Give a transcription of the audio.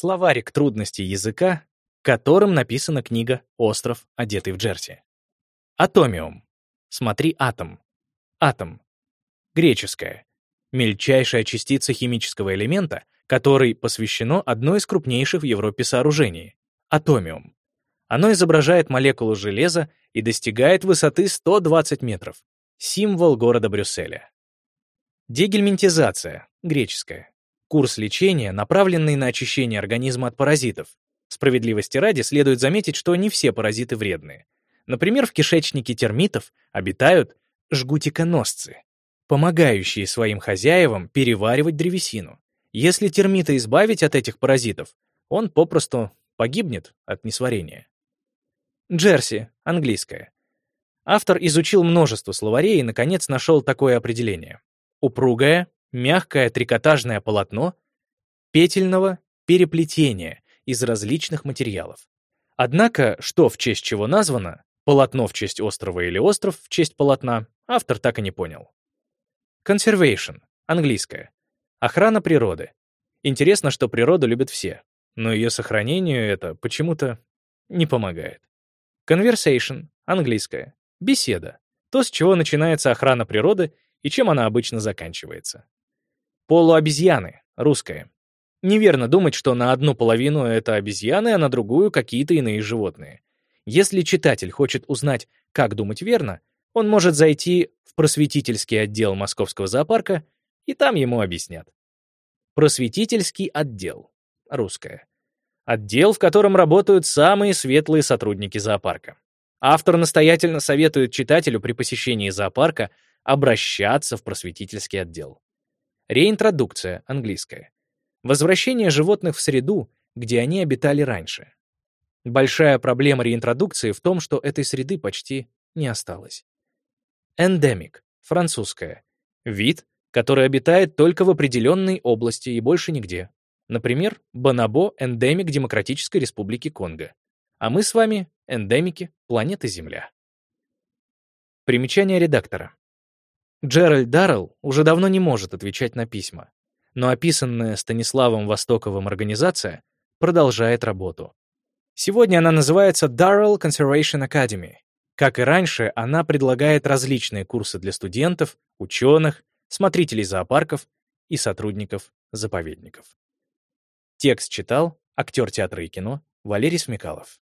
Словарик трудностей языка, которым написана книга «Остров, одетый в Джерси». Атомиум. Смотри атом. Атом. Греческое. Мельчайшая частица химического элемента, который посвящено одной из крупнейших в Европе сооружений — атомиум. Оно изображает молекулу железа и достигает высоты 120 метров. Символ города Брюсселя. Дегельминтизация, греческая. Курс лечения, направленный на очищение организма от паразитов. Справедливости ради следует заметить, что не все паразиты вредные. Например, в кишечнике термитов обитают жгутиконосцы, помогающие своим хозяевам переваривать древесину. Если термита избавить от этих паразитов, он попросту погибнет от несварения. Джерси, английское. Автор изучил множество словарей и, наконец, нашел такое определение. Упругое, мягкое трикотажное полотно петельного переплетения из различных материалов. Однако, что в честь чего названо, полотно в честь острова или остров в честь полотна, автор так и не понял. Conservation, английское. Охрана природы. Интересно, что природу любят все, но ее сохранению это почему-то не помогает. Conversation, английское. Беседа. То, с чего начинается охрана природы и чем она обычно заканчивается. Полуобезьяны, русское. Неверно думать, что на одну половину это обезьяны, а на другую какие-то иные животные. Если читатель хочет узнать, как думать верно, он может зайти в просветительский отдел Московского зоопарка, и там ему объяснят. Просветительский отдел. Русское. Отдел, в котором работают самые светлые сотрудники зоопарка. Автор настоятельно советует читателю при посещении зоопарка обращаться в просветительский отдел. Реинтродукция, английская. Возвращение животных в среду, где они обитали раньше. Большая проблема реинтродукции в том, что этой среды почти не осталось. Эндемик, французская. Вид, который обитает только в определенной области и больше нигде. Например, бонобо эндемик Демократической Республики Конго. А мы с вами эндемики планеты Земля. Примечание редактора. Джеральд Даррелл уже давно не может отвечать на письма, но описанная Станиславом Востоковым организация продолжает работу. Сегодня она называется Darrell Conservation Academy. Как и раньше, она предлагает различные курсы для студентов, ученых, смотрителей зоопарков и сотрудников заповедников. Текст читал актер театра и кино Валерий Смекалов.